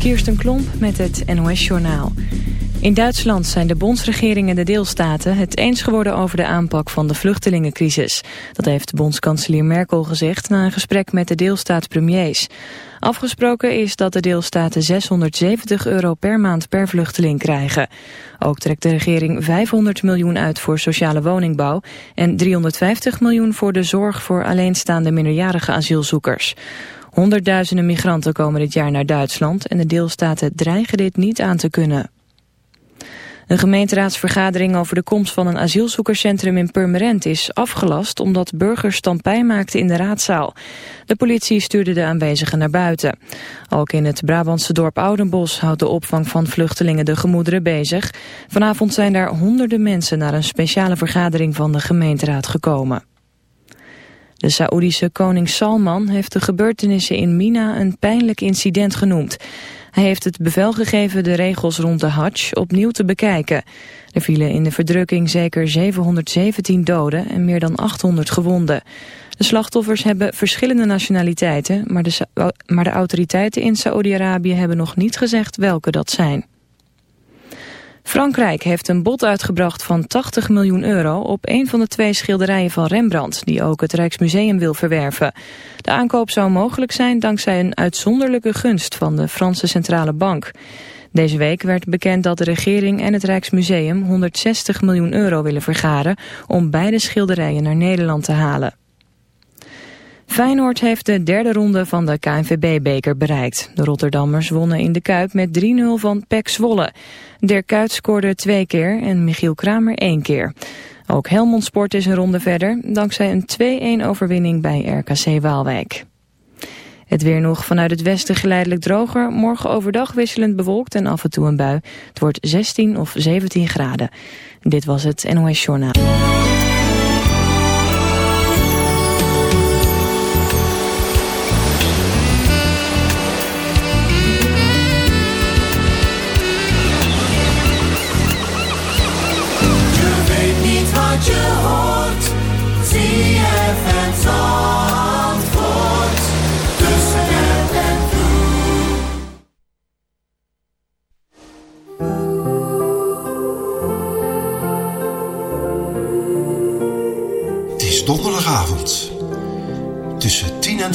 Kirsten Klomp met het NOS-journaal. In Duitsland zijn de bondsregering en de deelstaten het eens geworden over de aanpak van de vluchtelingencrisis. Dat heeft bondskanselier Merkel gezegd na een gesprek met de deelstaatpremiers. Afgesproken is dat de deelstaten 670 euro per maand per vluchteling krijgen. Ook trekt de regering 500 miljoen uit voor sociale woningbouw... en 350 miljoen voor de zorg voor alleenstaande minderjarige asielzoekers. Honderdduizenden migranten komen dit jaar naar Duitsland... en de deelstaten dreigen dit niet aan te kunnen. Een gemeenteraadsvergadering over de komst van een asielzoekerscentrum in Purmerend is afgelast omdat burgers stampij maakten in de raadzaal. De politie stuurde de aanwezigen naar buiten. Ook in het Brabantse dorp Oudenbos houdt de opvang van vluchtelingen de gemoederen bezig. Vanavond zijn daar honderden mensen naar een speciale vergadering van de gemeenteraad gekomen. De Saoedische koning Salman heeft de gebeurtenissen in Mina een pijnlijk incident genoemd. Hij heeft het bevel gegeven de regels rond de Hajj opnieuw te bekijken. Er vielen in de verdrukking zeker 717 doden en meer dan 800 gewonden. De slachtoffers hebben verschillende nationaliteiten, maar de, maar de autoriteiten in Saoedi-Arabië hebben nog niet gezegd welke dat zijn. Frankrijk heeft een bod uitgebracht van 80 miljoen euro op een van de twee schilderijen van Rembrandt, die ook het Rijksmuseum wil verwerven. De aankoop zou mogelijk zijn dankzij een uitzonderlijke gunst van de Franse Centrale Bank. Deze week werd bekend dat de regering en het Rijksmuseum 160 miljoen euro willen vergaren om beide schilderijen naar Nederland te halen. Feyenoord heeft de derde ronde van de KNVB-beker bereikt. De Rotterdammers wonnen in de Kuip met 3-0 van PEC Zwolle. Dirk Kuyt scoorde twee keer en Michiel Kramer één keer. Ook Helmond Sport is een ronde verder, dankzij een 2-1 overwinning bij RKC Waalwijk. Het weer nog vanuit het westen geleidelijk droger. Morgen overdag wisselend bewolkt en af en toe een bui. Het wordt 16 of 17 graden. Dit was het NOS Journaal.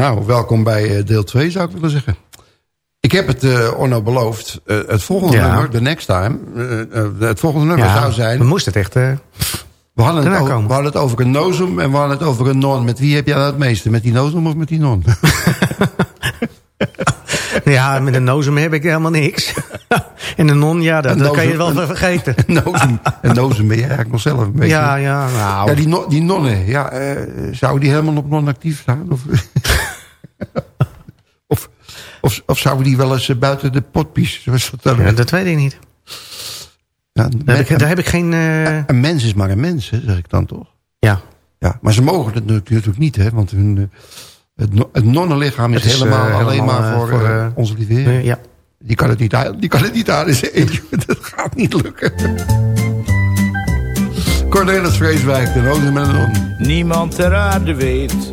Nou, welkom bij eh, deel 2 zou ik willen zeggen. Ik heb het uh, Orno beloofd. Uh, het volgende nummer, the next time. Uh, het volgende nummer ja, zou zijn... we moesten het echt... We hadden, het over, we hadden het over een nozem en we hadden het over een non. Met wie heb jij dat het meeste? Met die nozem of met die non? ja, met een nozem heb ik helemaal niks. en een non, ja, dat, dat kan je wel vergeten. een, nozem, een nozem ben je eigenlijk nog zelf een beetje. Ja, ja, nou. Ja, die, no, die nonnen, ja, zou die helemaal op non actief staan? Of, of, of, of zouden die wel eens uh, buiten de potpies? Dat, ja, dat weet ik niet. Ja, daar, heb ik, daar heb ik geen... Uh... Een mens is maar een mens, hè, zeg ik dan toch? Ja. ja. Maar ze mogen het natuurlijk niet, hè, want hun, het, het nonnenlichaam is, is helemaal, uh, alleen maar voor, voor uh, onze lieve Ja. Die kan het niet aan, die kan het niet aan. Dat gaat niet lukken. Cornelis Vreeswijk, de roze met een. Niemand ter aarde weet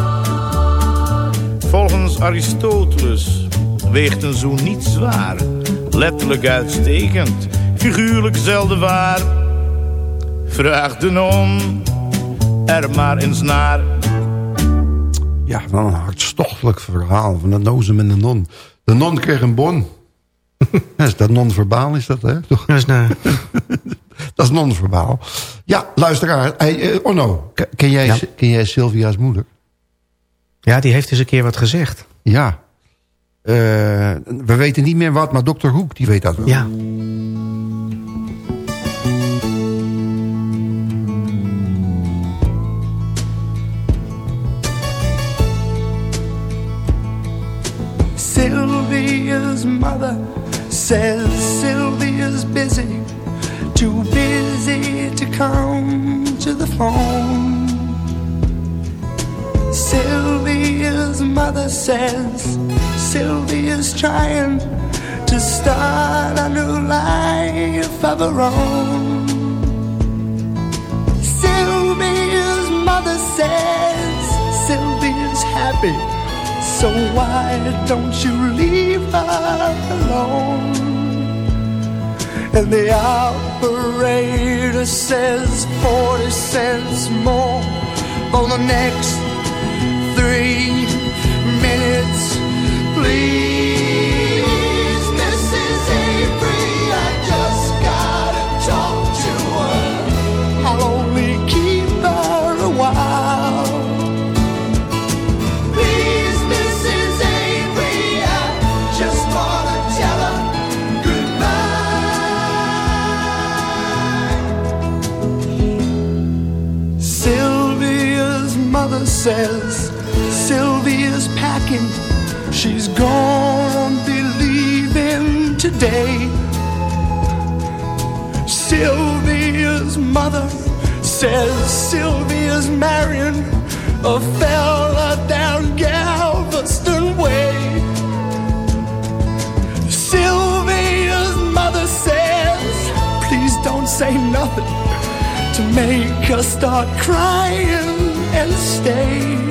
Volgens Aristoteles weegt een zoen niet zwaar. Letterlijk uitstekend, figuurlijk zelden waar. Vraag de non er maar eens naar. Ja, wel een hartstochtelijk verhaal van de nozem en de non. De non kreeg een bon. is dat non-verbaal is dat, hè? Dat is, nou... dat is non-verbaal. Ja, luisteraar. Hey, uh, Onno, ken jij, ja. ken jij Sylvia's moeder? Ja, die heeft eens een keer wat gezegd. Ja. Uh, we weten niet meer wat, maar dokter Hoek, die weet dat wel. Ja. Sylvia's mother says Sylvia's busy, too busy to come to the phone. Mother says Sylvia's trying to start a new life of her own. Sylvia's mother says Sylvia's happy so why don't you leave her alone? And the operator says 40 cents more for the next three free. Today. Sylvia's mother says Sylvia's marrying a fella down Galveston Way. Sylvia's mother says please don't say nothing to make us start crying and stay.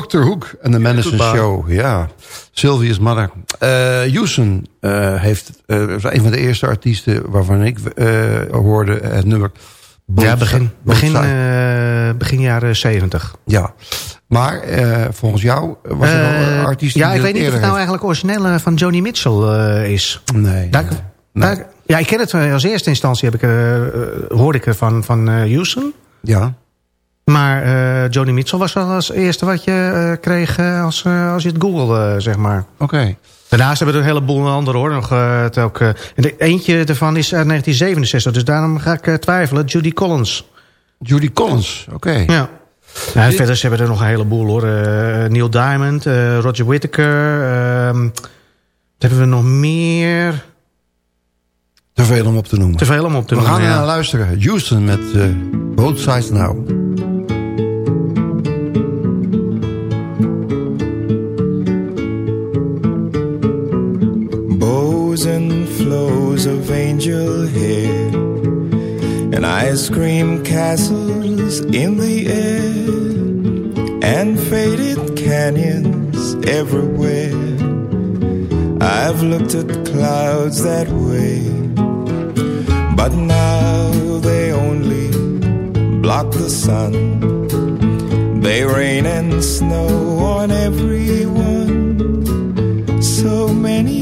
Dr. Hoek en de Madison. Show. Ja, Sylvia's mother. Eh Houston eh, heeft, eh, was een van de eerste artiesten waarvan ik eh, hoorde het nummer. Ja, begin, begin, eh, begin jaren zeventig. Ja, maar eh, volgens jou was er nog een Eh, artiest ja, ik weet niet of het nou eigenlijk origineel eh, van Joni Mitchell eh, is. Nee. Daar, nee. daar- ja, ik ken het eh, als eerste instantie. Heb ik, eh, eh, hoorde ik er van, van eh, Houston. Ja, Maar eh Joni Mitchell was wel als eerste wat je eh, kreeg eh, als, als je het google, eh, zeg maar. oké. Daarnaast hebben we er een heleboel andere hoor. Nog, het ook, de, eentje ervan is uit 1967, dus daarom ga ik twijfelen. Judy Collins. Judy Collins, oké. Ja. Nou, en verder hebben we er nog een heleboel hoor. Neil Diamond, Roger Whittaker. ehm, wat hebben we nog meer? Te veel om op te noemen. Te veel om op te We gaan noemen. ja. naar luisteren. Houston met Both Sides Now. And flows of angel hair, and ice cream castles in the air, and faded canyons everywhere. I've looked at clouds that way, but now they only block the sun. They rain and snow on everyone so many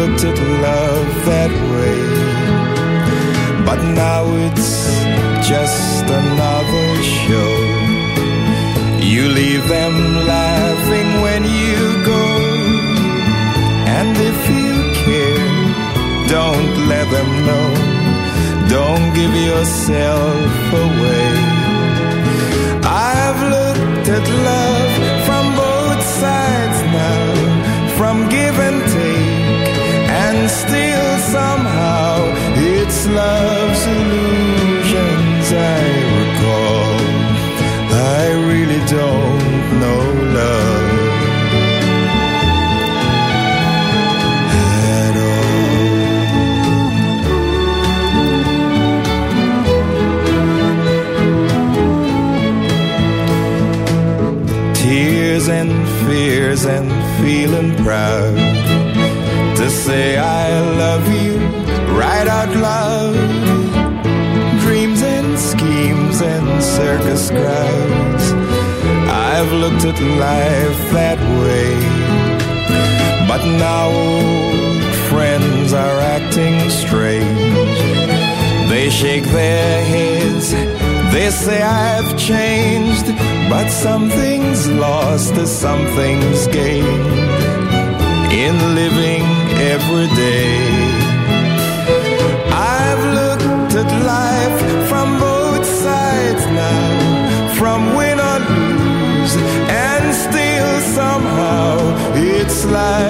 looked at love that way, but now it's just another show. You leave them laughing when you go, and if you care, don't let them know. Don't give yourself away. I've looked at love lost as something's gained in living every day. I've looked at life from both sides now, from win or lose, and still somehow it's life's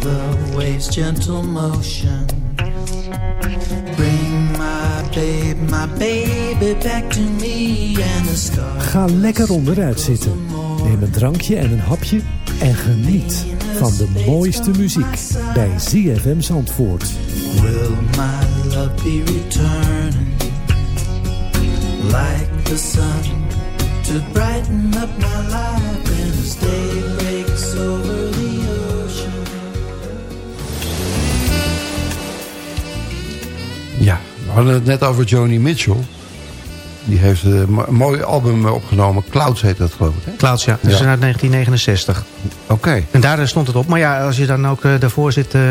the waves' gentle motion bring my babe, my baby back to me and the stars? Ga lekker onderuit zitten. Neem een drankje en een hapje en geniet van de mooiste muziek bij ZFM Zandvoort. Will my love be returning like the sun to brighten up my life? Ja, we hadden het net over Joni Mitchell. Die heeft een mooi album opgenomen. Clouds heet dat geloof ik. Hè? Clouds, ja. Dat is uit 1969. Oké. En daar stond het op. Maar ja, als je dan ook uh, daarvoor zit... Uh,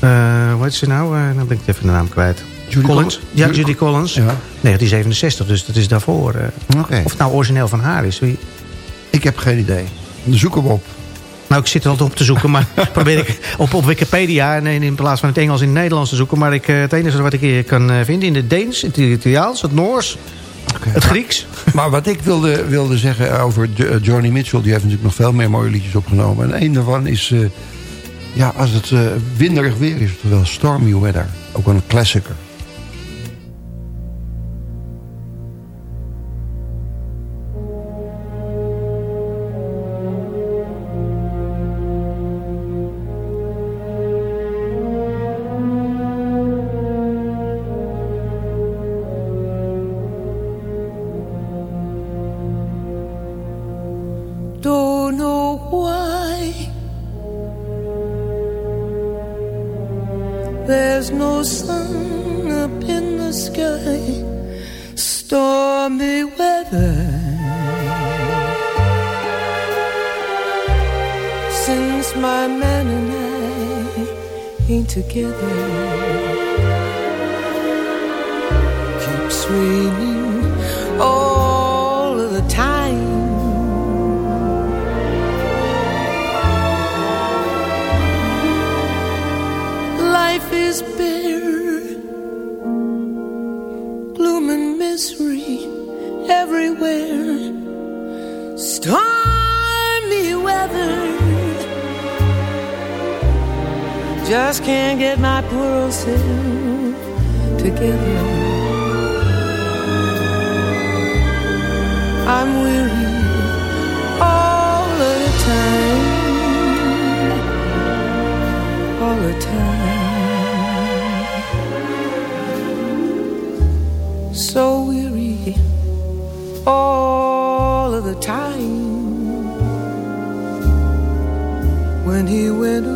uh, wat is ze nou? dan ben ik even de naam kwijt. Judy Collins? Ja, Judy Collins. Ja. 1967, dus dat is daarvoor. Okay. Of het nou origineel van haar is. Wie... Ik heb geen idee. Zoek hem op. Nou, ik zit er altijd op te zoeken, maar probeer ik op, op Wikipedia... en in plaats van het Engels in het Nederlands te zoeken. Maar ik, het enige wat ik hier kan vinden in het Deens, het Italiaans, het Noors... Het Grieks. Maar wat ik wilde, wilde zeggen over Johnny Mitchell... die heeft natuurlijk nog veel meer mooie liedjes opgenomen. En een daarvan is... Uh, ja, als het uh, winderig weer is, wel Stormy Weather. Ook een klassieker. sky, stormy weather. Since my man and I ain't together, keeps raining. just can't get my poor old self together. I'm weary all of the time, all the time. So weary all of the time when he went away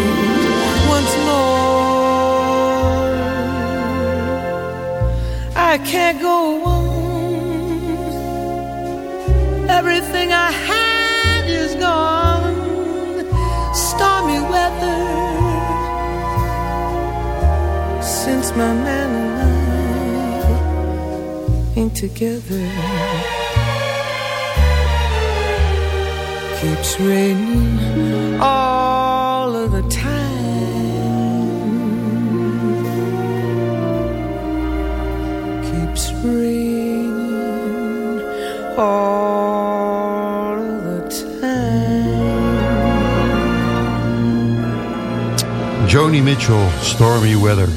I can't go on Everything I had is gone. Stormy weather. Since my man and I ain't together. Keeps raining all Joni Mitchell, Stormy Weather.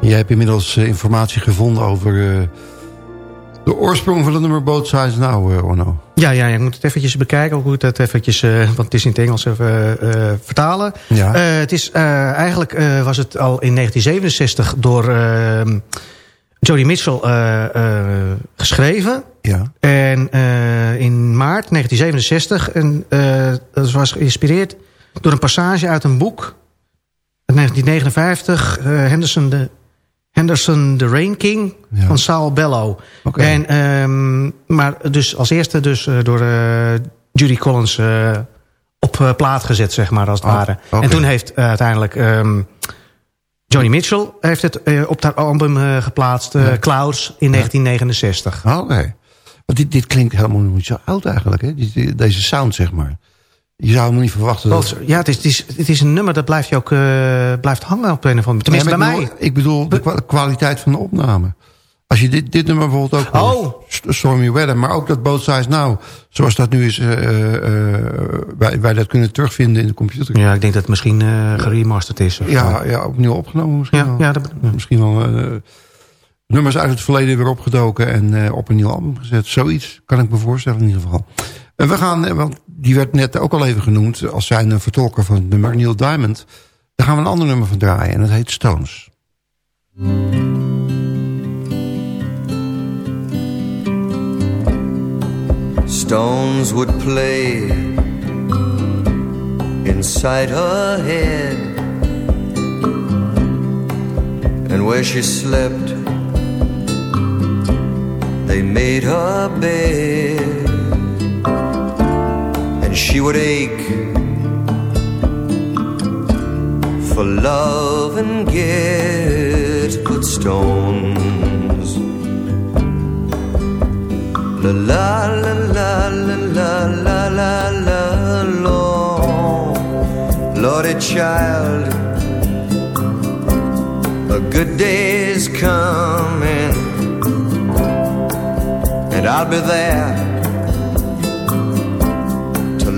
Jij hebt inmiddels eh, informatie gevonden over eh, de oorsprong van het nummer Both Sides Now, uh, Orno. Ja, ja, je moet het eventjes bekijken. Hoe het eventjes, eh, want het is in het Engels even eh, vertalen. Ja. Eh, het is, eh, eigenlijk eh, was het al in 1967 door eh, Jody Mitchell eh, eh, geschreven. Ja. En eh, in maart 1967, en, eh, dat was geïnspireerd door een passage uit een boek. uit 1959, eh, Henderson de... Henderson the Rain King Ja. van Saul Bellow. Oké. En, ehm, maar dus als eerste dus eh, door eh, Judy Collins op plaat gezet, zeg maar, als het Oh, ware. En toen heeft uiteindelijk ehm Johnny Mitchell heeft het op dat album geplaatst, Clouds, in 1969. Ah, Oké. Want dit, dit klinkt helemaal niet zo oud eigenlijk, hè? Deze sound, zeg maar. Je zou hem niet verwachten. dat- Ja, het is, het, is, het is een nummer dat blijft je ook eh, blijft hangen op een of andere Tenminste Nee, bij mij. Ik bedoel, de kwa- kwaliteit van de opname. Als je dit, dit nummer bijvoorbeeld ook... Oh. St- Stormy Weather, maar ook dat Both Sides Now... zoals dat nu is, eh, eh, wij, wij dat kunnen terugvinden in de computer. Ja, ik denk dat het misschien geremasterd is. Ja, ja, opnieuw opgenomen misschien ja, wel. ja, dat, Misschien wel nummers uit het verleden weer opgedoken... en op een nieuw album gezet. Zoiets kan ik me voorstellen in ieder geval. En we gaan, want die werd net ook al even genoemd... als zijn een vertolker van het nummer Neil Diamond. Daar gaan we een ander nummer van draaien en dat heet Stones. Stones would play inside her head, and where she slept, they made her bed, and she would ache for love and get good stones. La la la la la la la la la Lord, Lordy child, a good day's coming, and I'll be there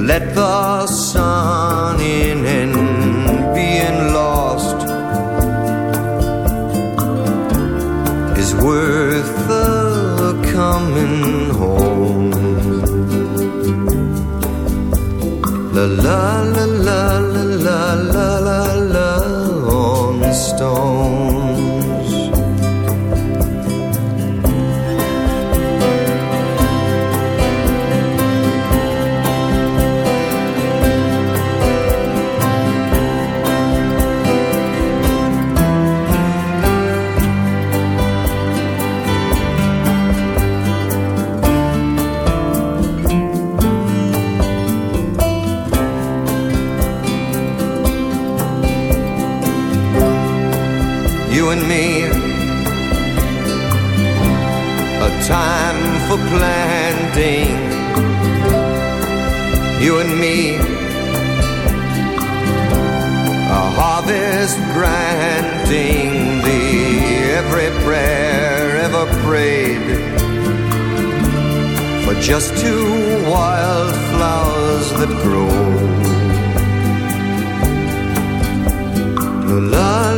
let the sun in and being lost is worth the coming home. La la la la la la la la on the stone. And me. A time for planting. You and me. A harvest granting thee every prayer ever prayed. For just two wild flowers that grow. La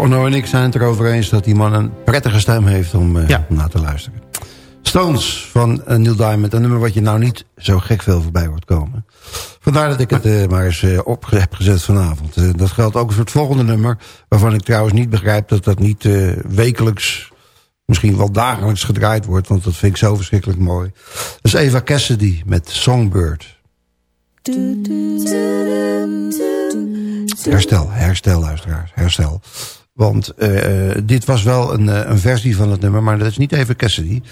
Onno en ik zijn het erover eens dat die man een prettige stem heeft om, uh, Ja. om naar te luisteren. Stones van uh, Neil Diamond, een nummer wat je nou niet zo gek veel voorbij hoort komen. Vandaar dat ik het eh, maar eens eh, op heb gezet vanavond. Eh, dat geldt ook voor het volgende nummer, waarvan ik trouwens niet begrijp dat dat niet eh, wekelijks, misschien wel dagelijks gedraaid wordt, want dat vind ik zo verschrikkelijk mooi. Dat is Eva Cassidy met Songbird. Herstel, herstel luisteraars, herstel. Want eh, dit was wel een, eh, een versie van het nummer, maar dat is niet even Cassidy.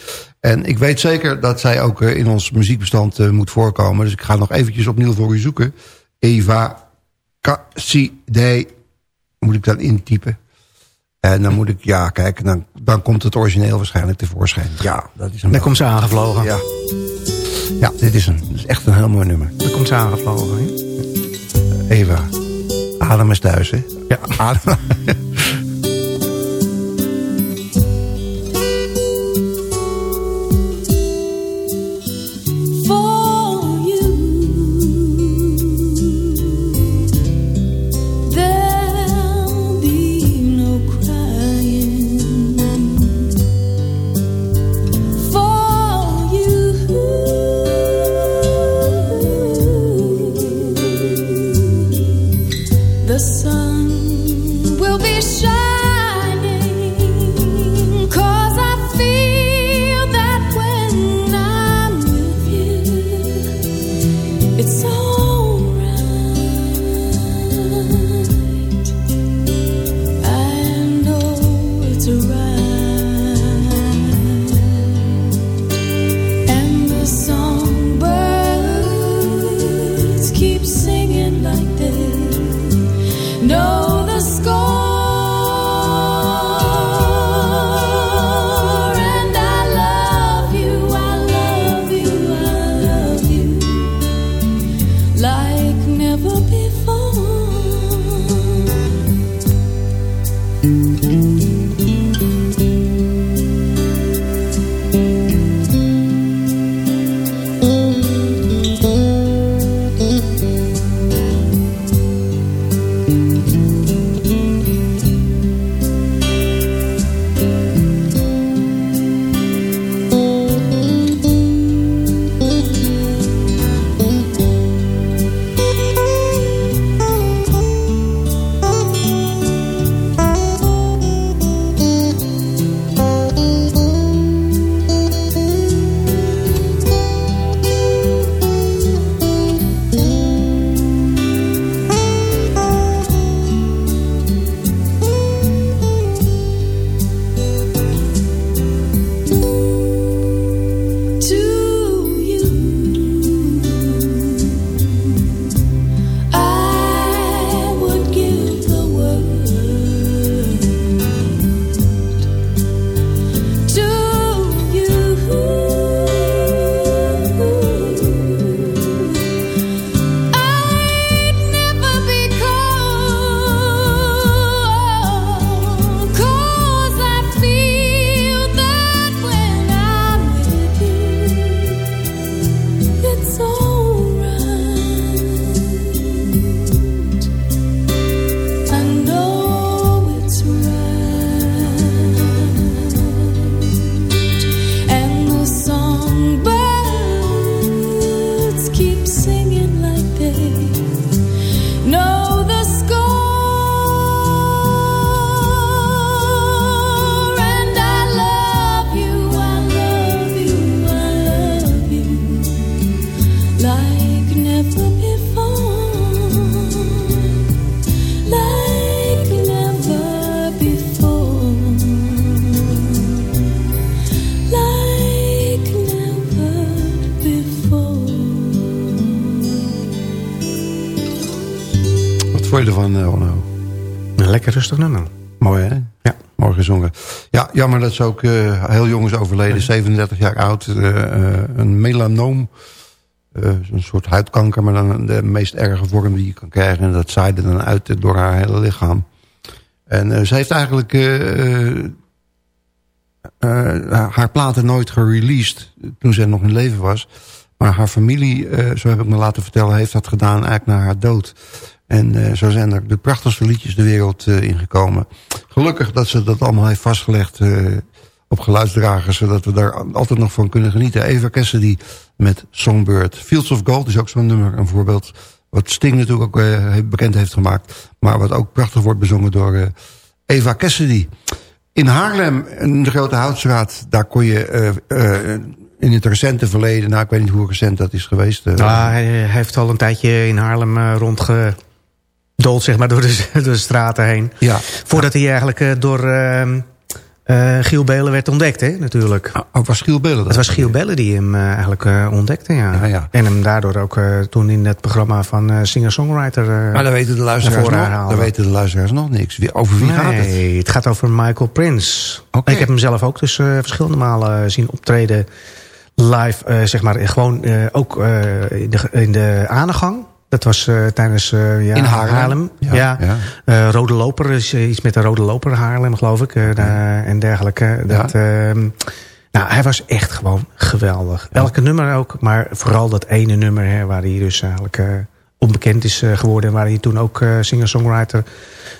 En ik weet zeker dat zij ook eh, in ons muziekbestand eh, moet voorkomen. Dus ik ga nog eventjes opnieuw voor u zoeken. Eva Cassidy moet ik dan intypen. En dan moet ik, ja kijk, dan, dan komt het origineel waarschijnlijk tevoorschijn. Ja, dat is een Daar komt ze aangevlogen. Ja, ja dit, is een, is echt een heel mooi nummer. Daar komt ze aangevlogen. hè? Eva, adem is thuis, hè? Ja. Adem. Een lekker rustig nummer. Mooi, hè? Ja. Mooi gezongen. Ja, jammer dat ze ook eh, heel jong is overleden. 37 jaar oud. eh, eh, een melanoom. Een soort huidkanker, maar dan de meest erge vorm die je kan krijgen. En dat zaaide dan uit door haar hele lichaam. En ze heeft eigenlijk haar platen nooit gereleased toen ze nog in leven was. Maar haar familie, zo heb ik me laten vertellen, heeft dat gedaan eigenlijk na haar dood. En eh, zo zijn er de prachtigste liedjes de wereld uh, ingekomen. Gelukkig dat ze dat allemaal heeft vastgelegd uh, op geluidsdragers... zodat we daar altijd nog van kunnen genieten. Eva Cassidy met Songbird. Fields of Gold is ook zo'n nummer, een voorbeeld... wat Sting natuurlijk ook bekend heeft gemaakt... maar wat ook prachtig wordt bezongen door Eva Cassidy. In Haarlem, in de Grote Houtstraat, daar kon je in het recente verleden, nou ik weet niet hoe recent dat is geweest. Uh, nou, hij heeft al een tijdje in Haarlem uh, rondgedold, zeg maar, door de, door de straten heen. Ja. Voordat hij eigenlijk uh, door uh, Giel Belen werd ontdekt, hè, natuurlijk. Oh, oh was Giel Belen dat? Het was Giel Belen die hem uh, eigenlijk ontdekte, ja. ja, ja. En hem daardoor ook toen in het programma van singer-songwriter Maar dan weten de luisteraars nog, dan weten de luisteraars nog niks. Over wie nee, gaat het? Nee, het gaat over Michael Prince. Okay. Ik heb hem zelf ook dus verschillende malen zien optreden live, zeg maar, gewoon ook in, de, in de aangang. Dat was uh, tijdens uh, ja, In Haarlem. Haarlem. Ja, ja. ja. Uh, Rode Loper is iets met de Rode Loper Haarlem, geloof ik. En dergelijke. Dat, ehm, nou, hij was echt gewoon geweldig. Elke nummer ook, maar vooral dat ene nummer hè, waar hij dus eigenlijk onbekend is geworden. En waar hij toen ook singer-songwriter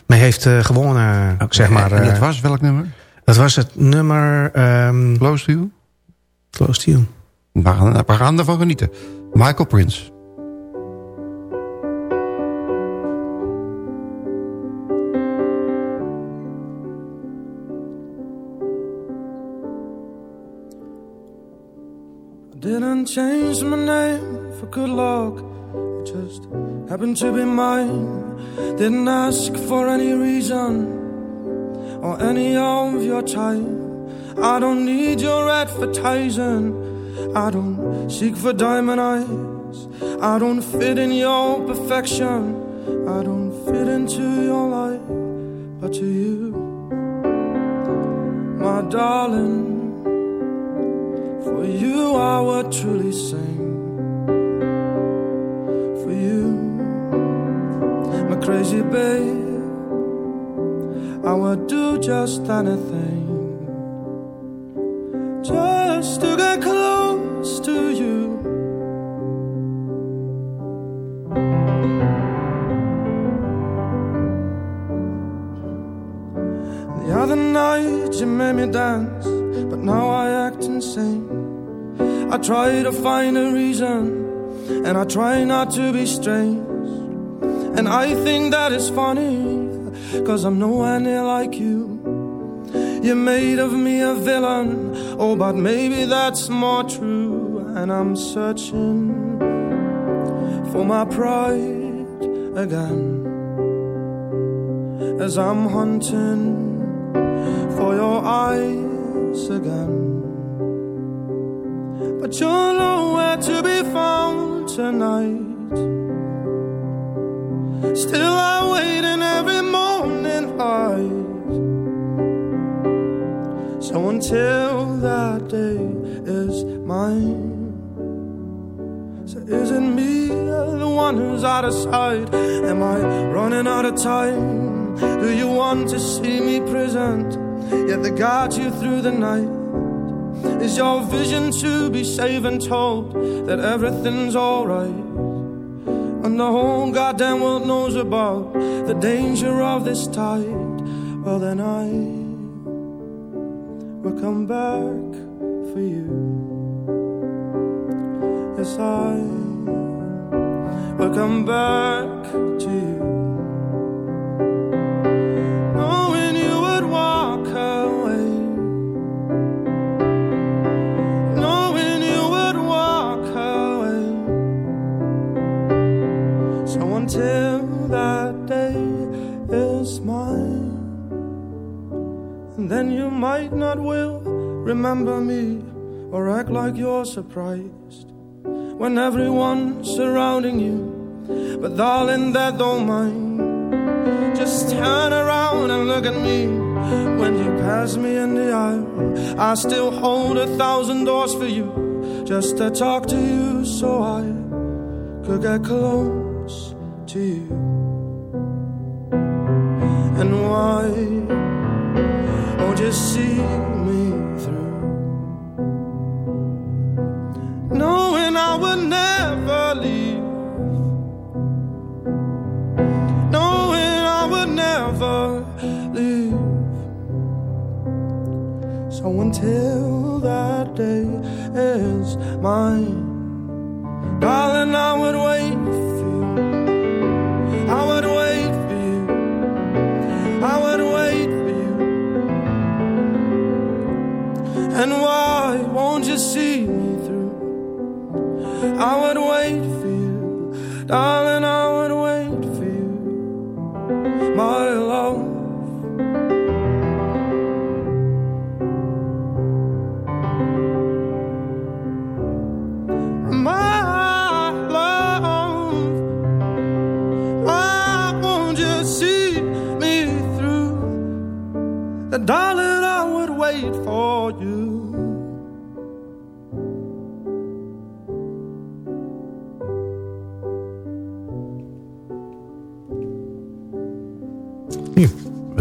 mee heeft gewonnen, okay. zeg maar. En dat was welk nummer? Dat was het nummer... Um, Close to You? Close to You. We gaan, we gaan ervan genieten. Michael Prince. Didn't change my name for good luck. It just happened to be mine. Didn't ask for any reason or any of your time. I don't need your advertising. I don't seek for diamond eyes. I don't fit in your perfection. I don't fit into your life. But to you, my darling. For you I would truly sing For you. My crazy babe I would do just anything I try to find a reason, and I try not to be strange. And I think that is funny, cause I'm nowhere near like you. You made of me a villain, oh, but maybe that's more true. And I'm searching for my pride again, as I'm hunting for your eyes again. But you're nowhere to be found tonight. Still, I wait in every morning light. So until that day is mine. So is it me, the one who's out of sight? Am I running out of time? Do you want to see me present? Yet they guide you through the night. Is your vision to be safe and told that everything's alright? And the whole goddamn world knows about the danger of this tide. Well, then I will come back for you. Yes, I will come back to you. Then you might not will remember me or act like you're surprised when everyone's surrounding you. But darling, that don't mind. Just turn around and look at me when you pass me in the aisle. I still hold a thousand doors for you just to talk to you so I could get close to you. And why just see me through. Knowing I would never leave. Knowing I would never leave. So until that day is mine, darling, I would wait And why won't you see me through? I would wait for you. Darling,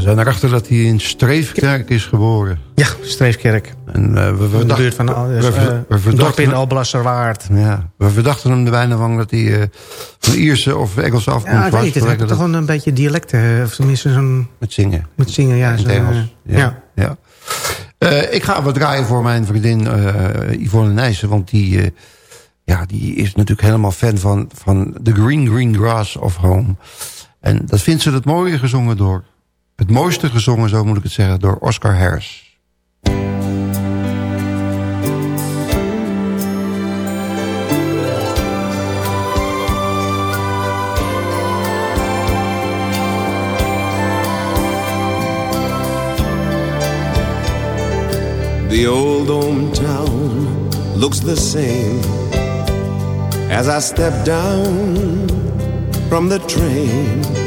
zijn erachter dat hij in Streefkerk is geboren. Ja, Streefkerk. En, eh, we, de buurt van we- we- eh, we verdachten in Alblasserwaard. Ja, we verdachten hem er bijna van dat hij eh, van Ierse of Engelse afkomst Ja, ik was. weet het. Hij toch gewoon een beetje dialecten. Of tenminste zo'n... Met zingen. Met zingen, ja. Zo'n, Engels. Ja. ja. Ik ga wat draaien voor mijn vriendin eh Yvonne Nijssen. Want die, ja, die is natuurlijk helemaal fan van, van The Green Green Grass of Home. En dat vindt ze het mooie gezongen door... Het mooiste gezongen, zo moet ik het zeggen, door Oscar Harris. The old hometown looks the same as I step down from the train.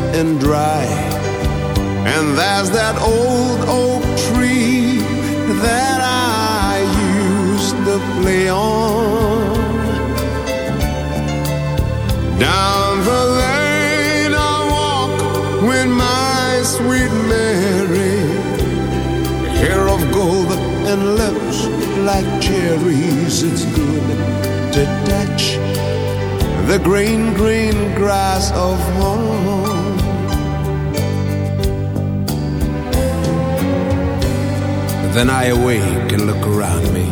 and dry. And there's that old oak tree that I used to play on. Down the lane I walk with my sweet Mary, hair of gold and lips like cherries. It's good to touch the green, green grass of home. Then I awake and look around me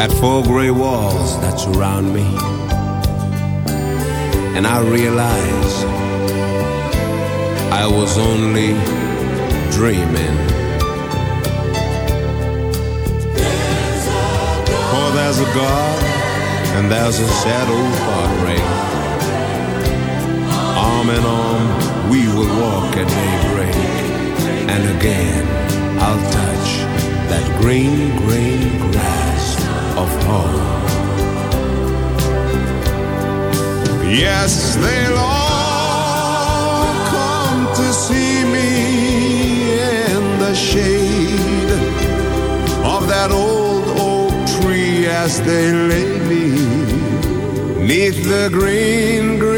at four gray walls that surround me, and I realize I was only dreaming. For there's a God and there's a sad old heartbreak. Arm in arm, we will walk at daybreak. And again, I'll touch that green, green grass of home. Yes, they'll all come to see me in the shade of that old oak tree as they lay me neath the green, green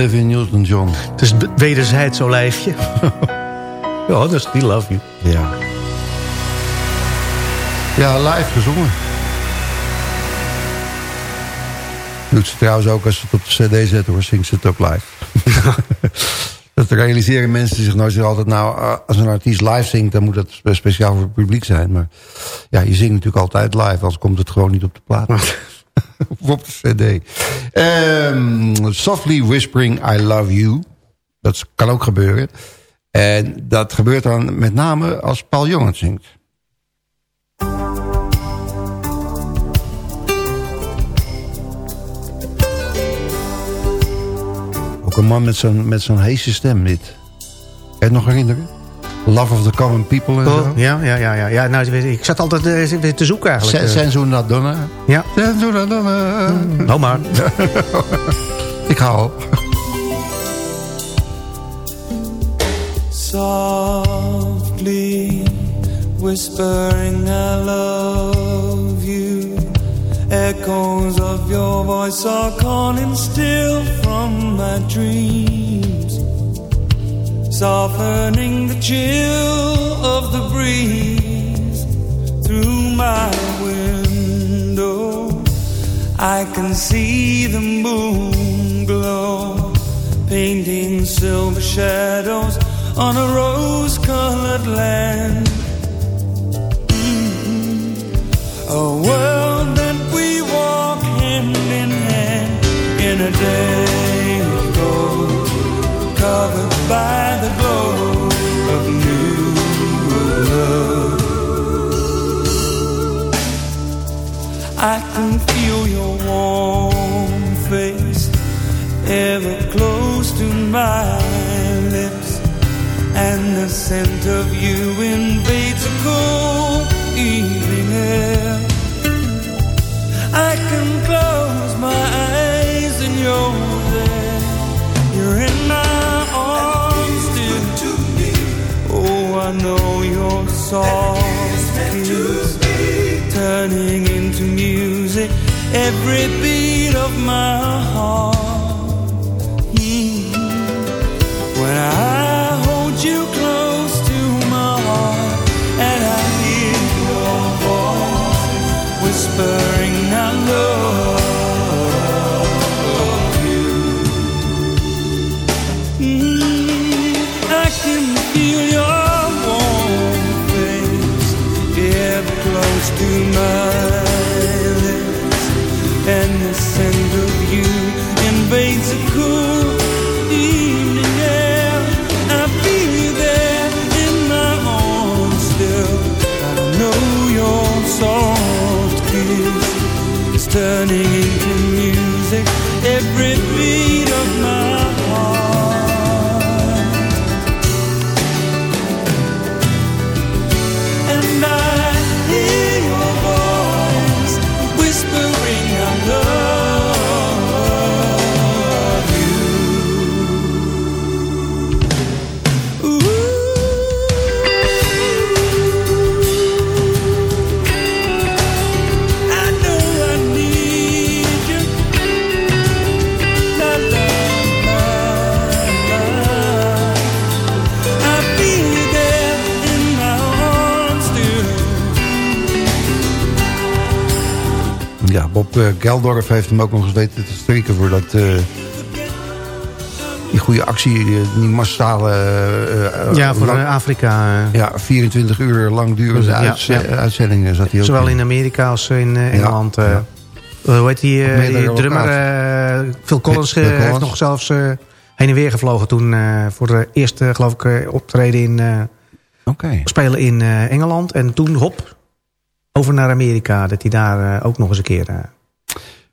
Olivia Newton-John. Het is wederzijds olijfje. ja, dat is die love you. Ja. Ja, live gezongen. Doet ze trouwens ook als ze het op de cd zetten hoor, zingt ze het ook live. dat realiseren mensen zich nooit altijd... nou, eh, als een artiest live zingt, dan moet dat spe- speciaal voor het publiek zijn. Maar ja, je zingt natuurlijk altijd live, anders komt het gewoon niet op de plaat. of op de cd. Ehm, Softly Whispering I Love You. Dat kan ook gebeuren. En dat gebeurt dan met name als Paul Jong zingt. Ook een man met zo'n met stem dit. Kan het nog herinneren? Love of the Common People en Oh, zo. ja, ja, ja, ja. ja nou, ik zat altijd eh, weer te zoeken eigenlijk. Eh. Sensu Nadonna. Ja. Sensu Nadonna. Nou maar. Ik hou op. softly whispering I love you. Echoes of your voice are calling still from my dreams, softening the chill of the breeze through my window. I can see the moon glow painting silver shadows on a rose-colored land. Mm-hmm. A world that we walk hand in hand in a day of gold, covered by the glow of new love. I can feel your warm face ever close to my lips, and the scent of you invades a cool evening air. I can close my eyes I know your soft kiss turning into music every beat of my heart. Geldorf heeft hem ook nog eens weten te strikken voor dat... eh, die goede actie, eh, die massale... eh, Ja, voor lang- Afrika. ja, 24 uur lang durende Ja, uitz- ja. uitzendingen zat hij ook Zowel in. in Amerika als in Engeland. ja. Hoe heet die, meerdere die drummer? Phil Collins Phil Collins. heeft nog zelfs heen en weer gevlogen toen voor de eerste, geloof ik, optreden in spelen in Engeland. En toen hop, over naar Amerika. Dat hij daar ook nog eens een keer...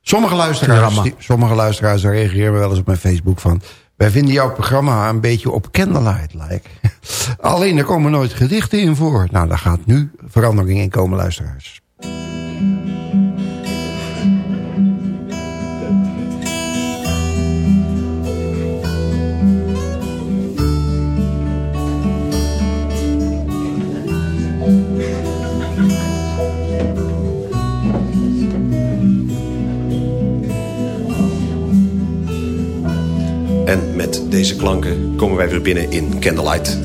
Sommige luisteraars, die- sommige luisteraars daar reageren we wel eens op mijn Facebook van... wij vinden jouw programma een beetje op Candlelight like. Alleen er komen nooit gedichten in voor. Nou, daar gaat nu verandering in komen, luisteraars. En met deze klanken komen wij weer binnen in Candlelight.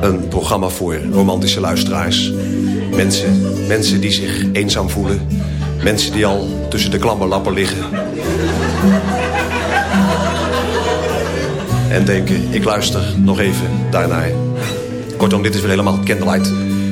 Een programma voor romantische luisteraars. Mensen, mensen die zich eenzaam voelen. Mensen die al tussen de klammerlappen liggen. En denken, ik luister nog even daarnaar. Kortom, dit is weer helemaal Candlelight.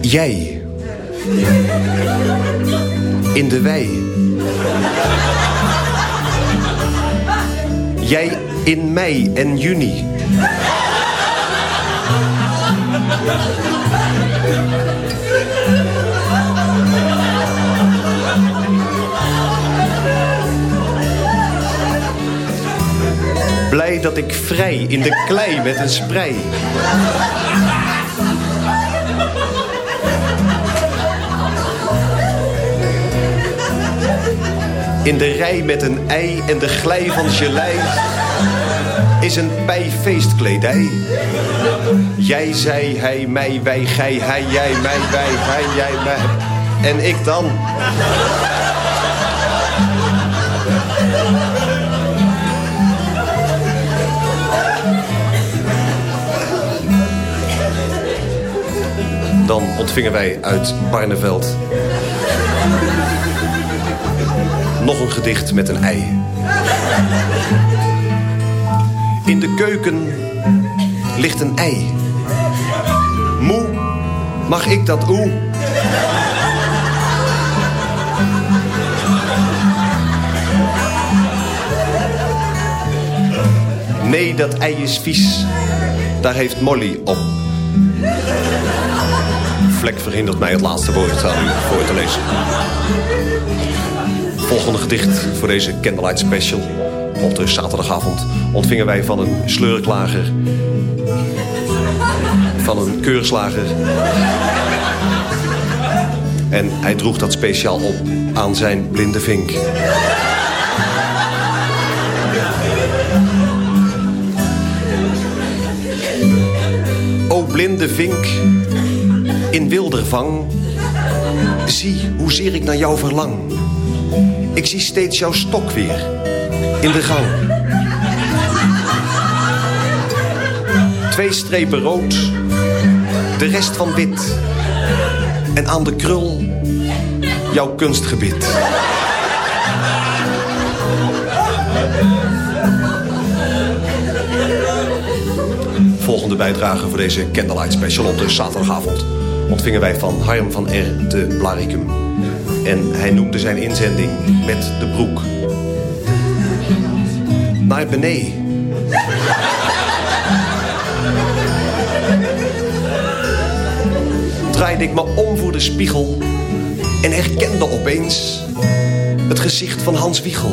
Jij. In de wei. Jij in mei en juni. Dat ik vrij in de klei met een sprei. In de rij met een ei en de glij van gelei is een feestkledij. Jij, zij, hij, mij, wij, gij, hij, jij, mij, wij, hij, jij, mij. En ik dan. Dan ontvingen wij uit Barneveld nog een gedicht met een ei. In de keuken ligt een ei. Moe, mag ik dat oe? Nee, dat ei is vies. Daar heeft Molly op. Vlek verhindert mij het laatste woord aan u voor te lezen. Volgende gedicht voor deze Candlelight Special. Op de zaterdagavond ontvingen wij van een sleurklager... van een keurslager... en hij droeg dat speciaal op aan zijn blinde vink. O blinde vink, in wildervang... zie hoezeer ik naar jou verlang... Ik zie steeds jouw stok weer in de gang. Twee strepen rood, de rest van wit. En aan de krul jouw kunstgebit. Volgende bijdrage voor deze Candlelight Special op de zaterdagavond ontvingen wij van Harm van R. te Blaricum. En hij noemde zijn inzending met de broek. Naar beneden. Draaide ik me om voor de spiegel en herkende opeens het gezicht van Hans Wiegel.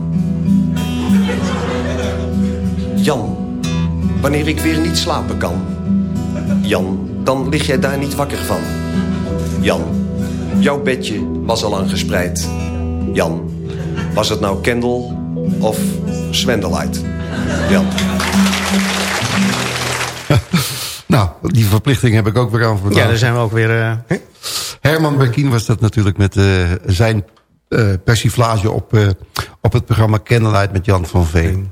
Jan, wanneer ik weer niet slapen kan. Jan, dan lig jij daar niet wakker van. Jan, jouw bedje was al lang gespreid. Jan, was het nou Kendall of Swendelight? Jan. Nou, die verplichting heb ik ook weer aan voldaan. Ja, daar zijn we ook weer... eh, Herman Berkien was dat natuurlijk met eh, zijn eh, persiflage op, eh, op het programma Candlelight met Jan van Veen.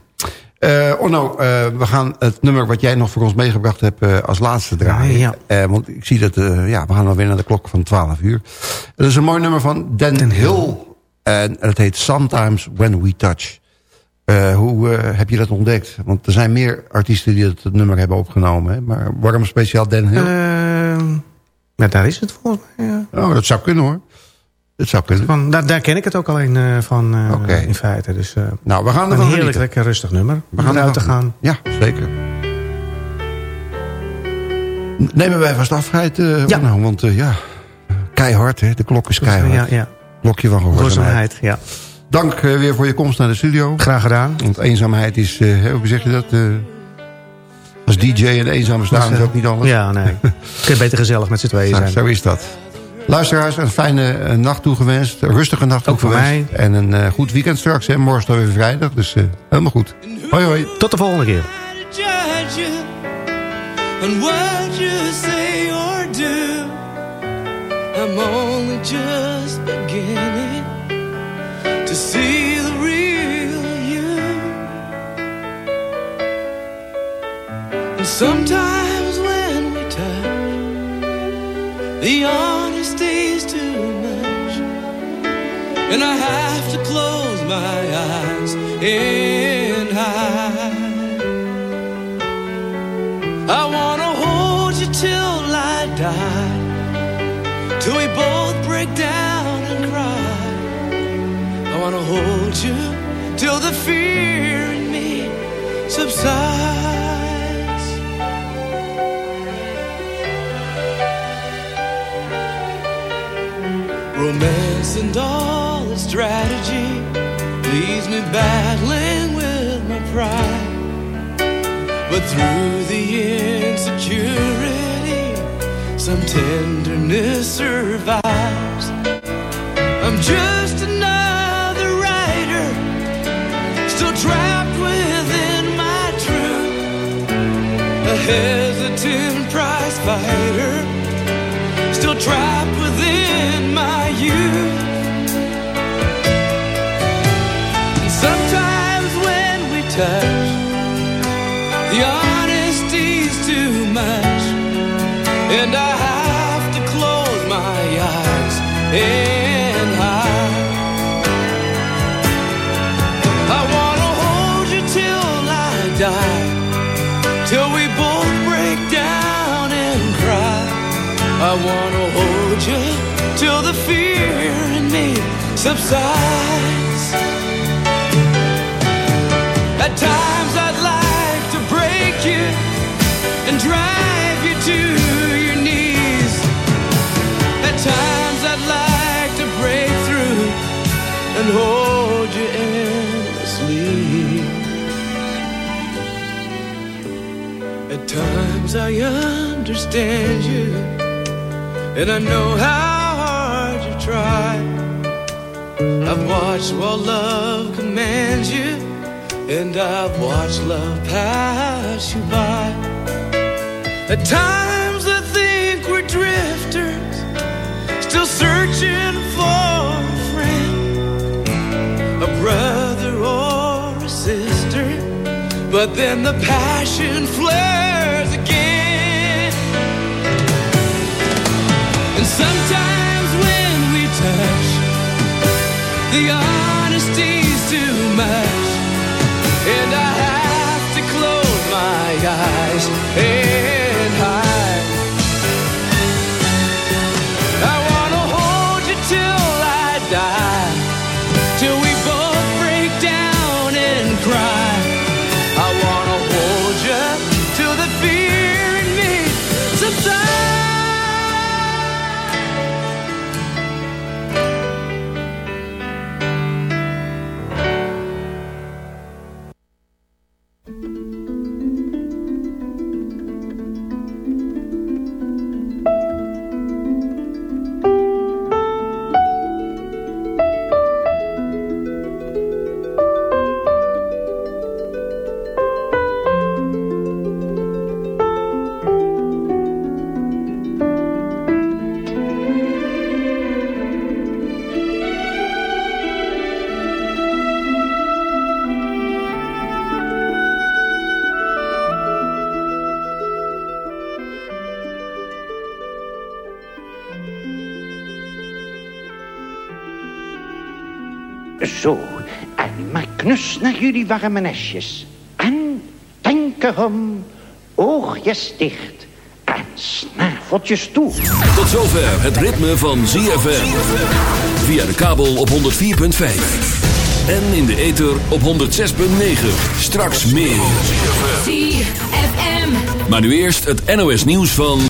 Onno, eh, we gaan het nummer wat jij nog voor ons meegebracht hebt eh, als laatste draaien. Ja. Want ik zie dat, ja, we gaan alweer naar de klok van 12 uur. Dat is een mooi nummer van Dan Hill. En het heet Sometimes When We Touch. Hoe heb je dat ontdekt? Want er zijn meer artiesten die het nummer hebben opgenomen. Hè? Maar waarom speciaal Dan Hill? Ja, daar is het volgens mij. ja. oh, dat zou kunnen hoor. Dat zou kunnen. Van, daar, daar ken ik het ook alleen eh, van eh, in feite. Dus, eh, Nou, we gaan een heerlijk, genieten. lekker rustig nummer. We gaan uit ervan te gaan. Ja, zeker. Nemen wij vast afscheid, Ja. Onno, want ja, keihard, hè? de klok is keihard. Ja, ja. Klokje van gehoorzaamheid. Ja. Dank weer voor je komst naar de studio. Graag gedaan. Want eenzaamheid is, hoe zeg je dat? als DJ en eenzaam staan is ook niet alles. Ja, nee. Kun je beter gezellig met z'n tweeën Nou, zijn. zo is dat. Luisteraars, een fijne eh, nacht toegewenst. Een rustige nacht Ook voor toegewenst. En een eh, goed weekend straks. Hè. Morgen is dan weer vrijdag, dus eh, helemaal goed. Hoi hoi. Tot de volgende keer. on what you say or do. I'm only just beginning to see the real you. And sometimes when we touch, the and I have to close my eyes and hide. I wanna hold you till I die, till we both break down and cry. I wanna hold you till the fear in me subsides. Romance and all strategy leaves me battling with my pride. But through the insecurity, some tenderness survives. I'm just another writer, still trapped within my truth. A hesitant prize fighter, still trapped within my youth. And I have to close my eyes and hide. I wanna hold you till I die, till we both break down and cry. I wanna hold you till the fear in me subsides. Hold you endlessly. At times I understand you, and I know how hard you try. I've watched while love commands you, and I've watched love pass you by. At times I think we're drifters, still searching But then the passion flares jullie warme nestjes. En denk erom, oogjes dicht en snaveltjes toe. Tot zover het ritme van ZFM. Via de kabel op 104.5. En in de ether op 106.9. Straks meer. ZFM. Maar nu eerst het NOS nieuws van...